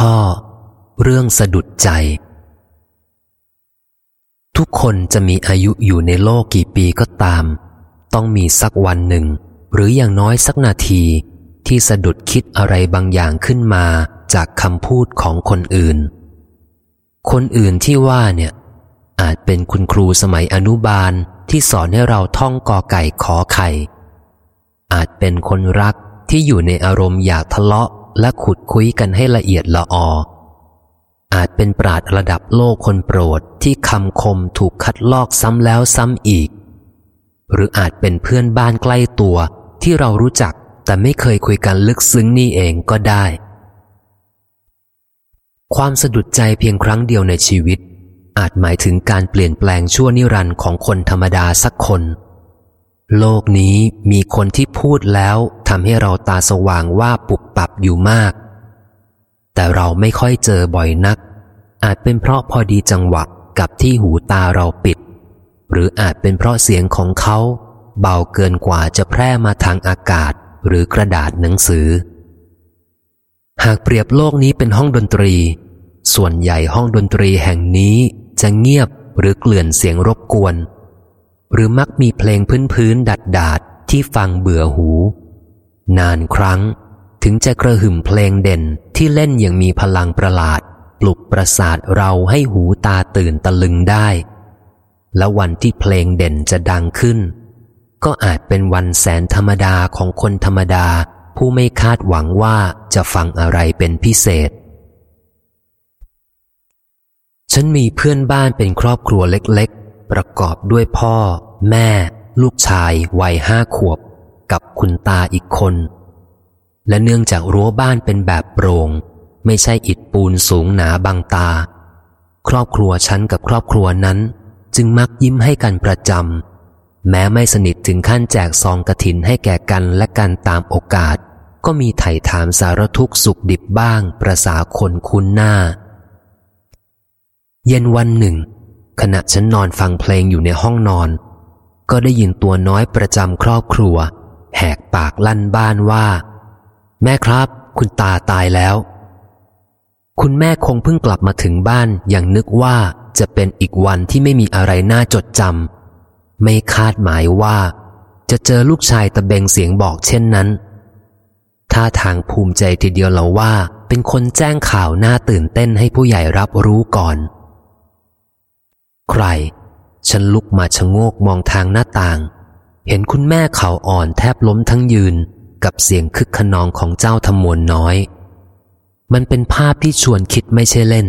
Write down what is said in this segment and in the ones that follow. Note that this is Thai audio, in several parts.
ข้อ เรื่องสะดุดใจ ทุกคนจะมีอายุอยู่ในโลกกี่ปีก็ตาม ต้องมีสักวันหนึ่ง หรืออย่างน้อยสักนาทีที่สะดุดคิดอะไรบางอย่างขึ้นมาจากคำพูดของคนอื่น คนอื่นที่ว่าเนี่ย อาจเป็นคุณครูสมัยอนุบาลที่สอนให้เราท่องกอไก่ขอไข่ อาจเป็นคนรักที่อยู่ในอารมณ์อยากทะเลาะ และขุดคุยกันให้ละเอียดละออ อาจเป็นปราดระดับโลกคนโปรดที่คำคมถูกคัดลอกซ้ำแล้วซ้ำอีก หรืออาจเป็นเพื่อนบ้านใกล้ตัวที่เรารู้จักแต่ไม่เคยคุยกันลึกซึ้งนี่เองก็ได้ ความสะดุดใจเพียงครั้งเดียวในชีวิต อาจหมายถึงการเปลี่ยนแปลงชั่วนิรันดร์ของคนธรรมดาสักคน โลกนี้มีคนที่พูดแล้วทำให้เราตาสว่างว่าปุบปับอยู่มาก แต่เราไม่ค่อยเจอบ่อยนัก อาจเป็นเพราะพอดีจังหวะกับที่หูตาเราปิด หรืออาจเป็นเพราะเสียงของเขา เบาเกินกว่าจะแพร่มาทางอากาศหรือกระดาษหนังสือ หากเปรียบโลกนี้เป็นห้องดนตรี ส่วนใหญ่ห้องดนตรีแห่งนี้จะเงียบหรือเกลื่อนเสียงรบกวน หรือมักมีเพลงพื้นๆดัดดาดที่ฟังเบื่อหู นานครั้งถึงจะกระหึ่มเพลงเด่นที่เล่นอย่างมีพลังประหลาด ปลุกประสาทเราให้หูตาตื่นตะลึงได้ และวันที่เพลงเด่นจะดังขึ้น ก็อาจเป็นวันแสนธรรมดาของคนธรรมดา ผู้ไม่คาดหวังว่าจะฟังอะไรเป็นพิเศษ ฉันมีเพื่อนบ้านเป็นครอบครัวเล็ก ประกอบด้วยพ่อ แม่ ลูกชายวัยห้าขวบ กับคุณตาอีกคน และเนื่องจากรั้วบ้านเป็นแบบโปรง่งไม่ใช่อิฐปูนสูงหนาบางตา ครอบครัวฉันกับครอบครัวนั้น จึงมักยิ้มให้กันประจำแม้ไม่สนิทถึงขั้นแจกซองกระถินให้แก่กันและกันตามโอกาส ก็มีไถ่ถามสารทุกสุขดิบบ้างประสาคนคุ้นหน้า เย็นวันหนึ่ง ขณะฉันนอนฟังเพลงอยู่ในห้องนอน ก็ได้ยินตัวน้อยประจำครอบครัว แหกปากลั่นบ้านว่า แม่ครับ คุณตาตายแล้ว คุณแม่คงเพิ่งกลับมาถึงบ้านอย่างนึกว่าจะเป็นอีกวันที่ไม่มีอะไรน่าจดจำไม่คาดหมายว่า จะเจอลูกชายตะเบงเสียงบอกเช่นนั้นท่าทางภูมิใจทีเดียวเราว่า เป็นคนแจ้งข่าวน่าตื่นเต้นให้ผู้ใหญ่รับรู้ก่อน ใคร ฉันลุกมาชะโงกมองทางหน้าต่าง เห็นคุณแม่เขาอ่อนแทบล้มทั้งยืนกับเสียงคึกขนองของเจ้าทมวลน้อย มันเป็นภาพที่ชวนคิดไม่ใช่เล่น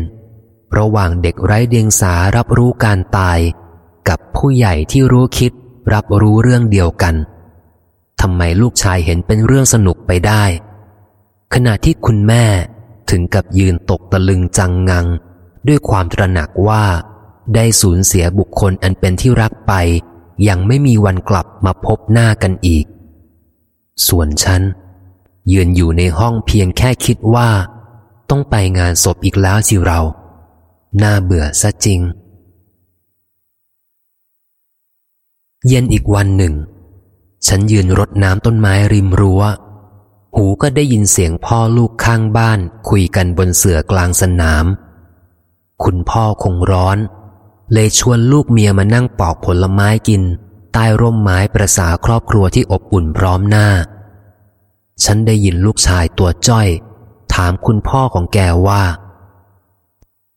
ระหว่างเด็กไร้เดียงสารับรู้การตาย กับผู้ใหญ่ที่รู้คิดรับรู้เรื่องเดียวกันทำไมลูกชายเห็นเป็นเรื่องสนุกไปได้ ขณะที่คุณแม่ถึงกับยืนตกตะลึงจังงัง ด้วยความตระหนักว่า ได้สูญเสียบุคคลอันเป็นที่รักไป ยังไม่มีวันกลับมาพบหน้ากันอีก ส่วนฉันยืนอยู่ในห้องเพียงแค่คิดว่า ต้องไปงานศพอีกแล้วสิเรา น่าเบื่อซะจริง เย็นอีกวันหนึ่ง ฉันยืนรดน้ำต้นไม้ริมรัว้ว หูก็ได้ยินเสียงพ่อลูกข้างบ้าน คุยกันบนเสื่อกลางสนาม คุณพ่อคงร้อน เลยชวนลูกเมียมานั่งปอกผลไม้กิน ใต้ร่มไม้ประสาครอบครัวที่อบอุ่นพร้อมหน้า ฉันได้ยินลูกชายตัวจ้อย ถามคุณพ่อของแกว่า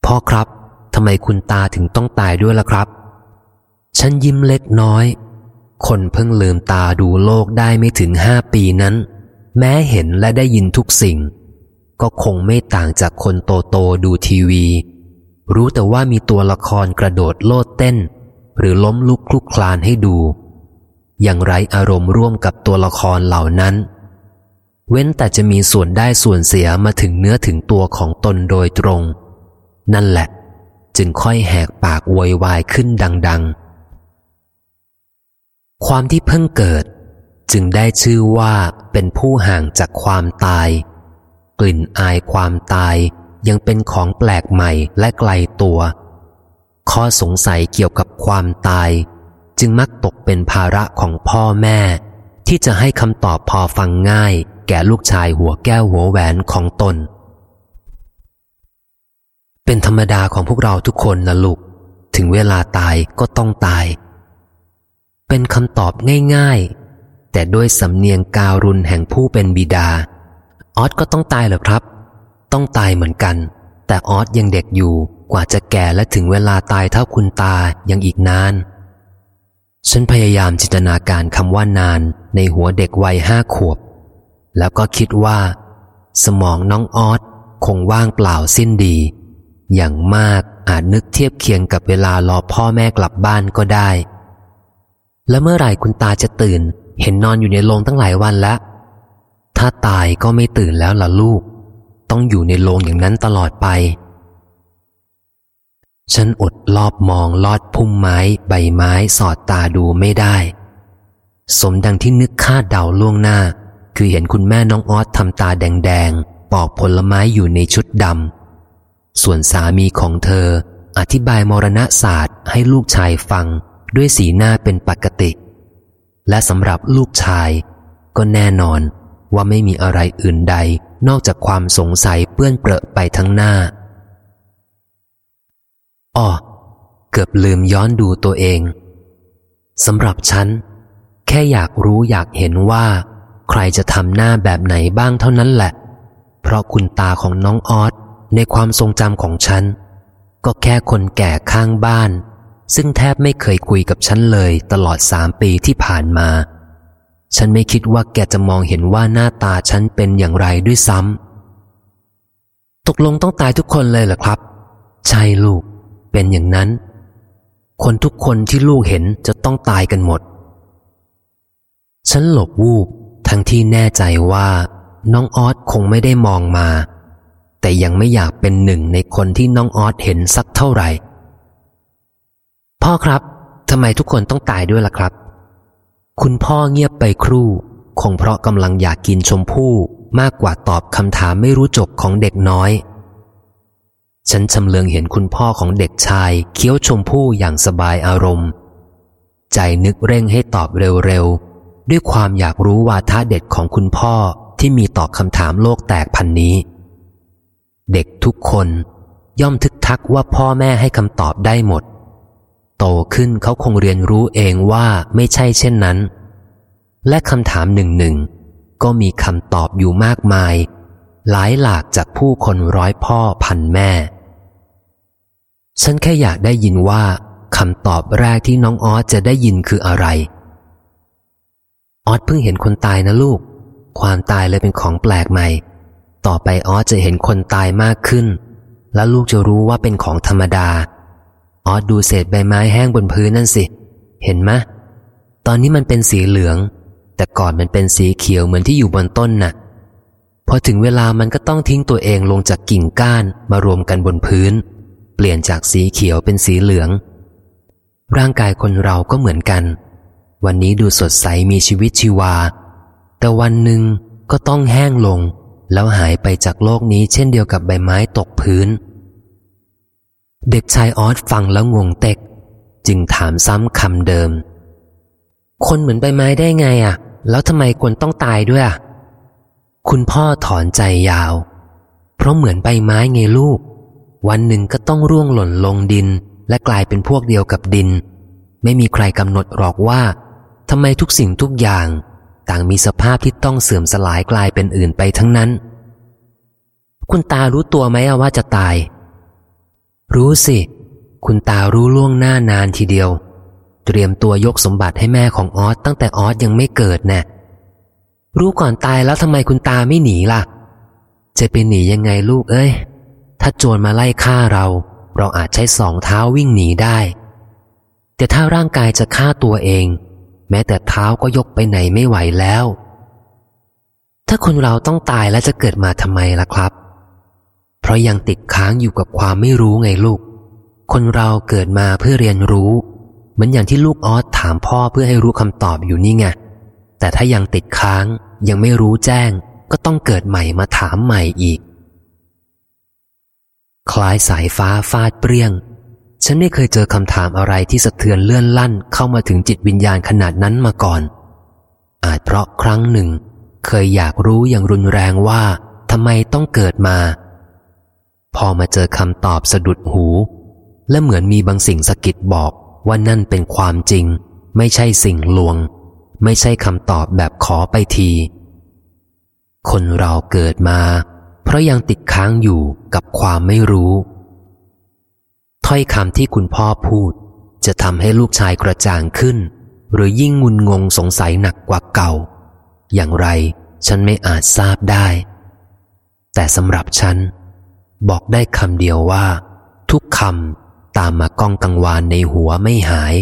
พ่อครับทำไมคุณตาถึงต้องตายด้วยล่ะครับ ฉันยิ้มเล็กน้อย คนเพิ่งลืมตาดูโลกได้ไม่ถึงห้าปีนั้น แม้เห็นและได้ยินทุกสิ่ง ก็คงไม่ต่างจากคนโตโตดูทีวี รู้แต่ว่ามีตัวละครกระโดดโลดเต้น หรือล้มลุกคลุกคลานให้ดู อย่างไรอารมณ์ร่วมกับตัวละครเหล่านั้น เว้นแต่จะมีส่วนได้ส่วนเสียมาถึงเนื้อถึงตัวของตนโดยตรง นั่นแหละ จึงค่อยแหกปากโวยวายขึ้นดัง ๆ ความที่เพิ่งเกิด จึงได้ชื่อว่าเป็นผู้ห่างจากความตาย กลิ่นอายความตาย ยังเป็นของแปลกใหม่และไกลตัว ข้อสงสัยเกี่ยวกับความตาย จึงมักตกเป็นภาระของพ่อแม่ ที่จะให้คำตอบพอฟังง่าย แก่ลูกชายหัวแก้วหัวแหวนของตน เป็นธรรมดาของพวกเราทุกคนนะลูก ถึงเวลาตายก็ต้องตาย เป็นคำตอบง่ายๆ แต่ด้วยสำเนียงการุณแห่งผู้เป็นบิดาออสก็ต้องตายเหรอครับ ต้องตายเหมือนกัน แต่ออสยังเด็กอยู่กว่าจะแก่และถึงเวลาตายเท่าคุณตายังอีกนาน ฉันพยายามจินตนาการคำว่านานในหัวเด็กวัยห้าขวบ แล้วก็คิดว่า สมองน้องออสคงว่างเปล่าสิ้นดี อย่างมากอาจนึกเทียบเคียงกับเวลารอพ่อแม่กลับบ้านก็ได้ แล้วเมื่อไหร่คุณตาจะตื่น เห็นนอนอยู่ในโรงตั้งหลายวันแล้ว ถ้าตายก็ไม่ตื่นแล้วล่ะลูก ต้องอยู่ในโรงอย่างนั้นตลอดไป ฉันอดลอบมองลอดพุ่มไม้ ใบไม้สอดตาดูไม่ได้ สมดังที่นึกคาดเดาล่วงหน้า คือเห็นคุณแม่น้องออสทำตาแดงๆ ปอกผลไม้อยู่ในชุดดำ ส่วนสามีของเธอ อธิบายมรณศาสตร์ให้ลูกชายฟังด้วยสีหน้าเป็นปกติ และสำหรับลูกชาย ก็แน่นอนว่าไม่มีอะไรอื่นใด นอกจากความสงสัยเปื้อนเปรอะไปทั้งหน้าอ้อเกือบลืมย้อนดูตัวเองสำหรับฉัน แค่อยากรู้อยากเห็นว่า ใครจะทำหน้าแบบไหนบ้างเท่านั้นแหละ เพราะคุณตาของน้องออสในความทรงจำของฉัน ก็แค่คนแก่ข้างบ้าน ซึ่งแทบไม่เคยคุยกับฉันเลยตลอดสามปีที่ผ่านมา ฉันไม่คิดว่าแกจะมองเห็นว่าหน้าตาฉันเป็นอย่างไรด้วยซ้ำ ตกลงต้องตายทุกคนเลยเหรอครับ ใช่ลูก เป็นอย่างนั้น คนทุกคนที่ลูกเห็นจะต้องตายกันหมด ฉันหลบวูบ ทั้งที่แน่ใจว่า น้องออสคงไม่ได้มองมา แต่ยังไม่อยากเป็นหนึ่งในคนที่น้องออสเห็นสักเท่าไหร่ พ่อครับทำไมทุกคนต้องตายด้วยล่ะครับ คุณพ่อเงียบไปครู่ คงเพราะกำลังอยากกินชมพู่มากกว่าตอบคำถามไม่รู้จบของเด็กน้อย ฉันชำเลืองเห็นคุณพ่อของเด็กชาย เคี้ยวชมพู่อย่างสบายอารมณ์ ใจนึกเร่งให้ตอบเร็วๆ ด้วยความอยากรู้วาท่าเด็ดของคุณพ่อที่มีตอบคำถามโลกแตกพันนี้ เด็กทุกคนย่อมทึกทักว่าพ่อแม่ให้คำตอบได้หมด โตขึ้นเขาคงเรียนรู้เองว่าไม่ใช่เช่นนั้น และคำถามหนึ่งหนึ่งก็มีคำตอบอยู่มากมาย หลายหลากจากผู้คนร้อยพ่อพันแม่ ฉันแค่อยากได้ยินว่าคำตอบแรกที่น้องออสจะได้ยินคืออะไร ออสเพิ่งเห็นคนตายนะลูก ความตายเลยเป็นของแปลกใหม่ ต่อไปออสจะเห็นคนตายมากขึ้น แล้วลูกจะรู้ว่าเป็นของธรรมดา ออดูเศษใบไม้แห้งบนพื้นนั่นสิ เห็นไหมตอนนี้มันเป็นสีเหลือง แต่ก่อนมันเป็นสีเขียวเหมือนที่อยู่บนต้นนะ่ะพอถึงเวลามันก็ต้องทิ้งตัวเองลงจากกิ่งก้านมารวมกันบนพื้น เปลี่ยนจากสีเขียวเป็นสีเหลือง ร่างกายคนเราก็เหมือนกัน วันนี้ดูสดใสมีชีวิตชีวา แต่วันหนึ่งก็ต้องแห้งลง แล้วหายไปจากโลกนี้เช่นเดียวกับใบไม้ตกพื้น เด็กชายออสฟังแล้วงงเต็ก จึงถามซ้ำคำเดิม คนเหมือนใบไม้ได้ไงอะ แล้วทำไมควรต้องตายด้วยอะ คุณพ่อถอนใจยาว เพราะเหมือนใบไม้ไงลูก วันหนึ่งก็ต้องร่วงหล่นลงดิน และกลายเป็นพวกเดียวกับดิน ไม่มีใครกำหนดหรอกว่าทำไมทุกสิ่งทุกอย่าง ต่างมีสภาพที่ต้องเสื่อมสลายกลายเป็นอื่นไปทั้งนั้น คุณตารู้ตัวไหมว่าจะตาย รู้สิ คุณตารู้ล่วงหน้านานทีเดียว เตรียมตัวยกสมบัติให้แม่ของออสตั้งแต่ออสยังไม่เกิดแน่รู้ก่อนตายแล้วทำไมคุณตาไม่หนีล่ะ จะไปหนียังไงลูกเอ้ย ถ้าโจรมาไล่ฆ่าเรา เราอาจใช้สองเท้าวิ่งหนีได้ แต่ถ้าร่างกายจะฆ่าตัวเอง แม้แต่เท้าก็ยกไปไหนไม่ไหวแล้ว ถ้าคนเราต้องตายแล้วจะเกิดมาทำไมล่ะครับ เพราะยังติดค้างอยู่กับความไม่รู้ไงลูก คนเราเกิดมาเพื่อเรียนรู้ เหมือนอย่างที่ลูกออสถามพ่อเพื่อให้รู้คำตอบอยู่นี่ไง แต่ถ้ายังติดค้างยังไม่รู้แจ้ง ก็ต้องเกิดใหม่มาถามใหม่อีก คล้ายสายฟ้าฟาดเปรี้ยง ฉันไม่เคยเจอคำถามอะไรที่สะเทือนเลื่อนลั่นเข้ามาถึงจิตวิญญาณขนาดนั้นมาก่อน อาจเพราะครั้งหนึ่ง เคยอยากรู้อย่างรุนแรงว่าทำไมต้องเกิดมา พอมาเจอคำตอบสะดุดหู และเหมือนมีบางสิ่งสะกิดบอกว่านั่นเป็นความจริง ไม่ใช่สิ่งลวง ไม่ใช่คำตอบแบบขอไปที คนเราเกิดมา เพราะยังติดค้างอยู่กับความไม่รู้ ถ้อยคำที่คุณพ่อพูด จะทำให้ลูกชายกระจ่างขึ้น หรือยิ่งงุนงงสงสัยหนักกว่าเก่า อย่างไรฉันไม่อาจทราบได้ แต่สำหรับฉัน บอกได้คำเดียวว่า ทุกคำตามมาก้องกังวานในหัวไม่หาย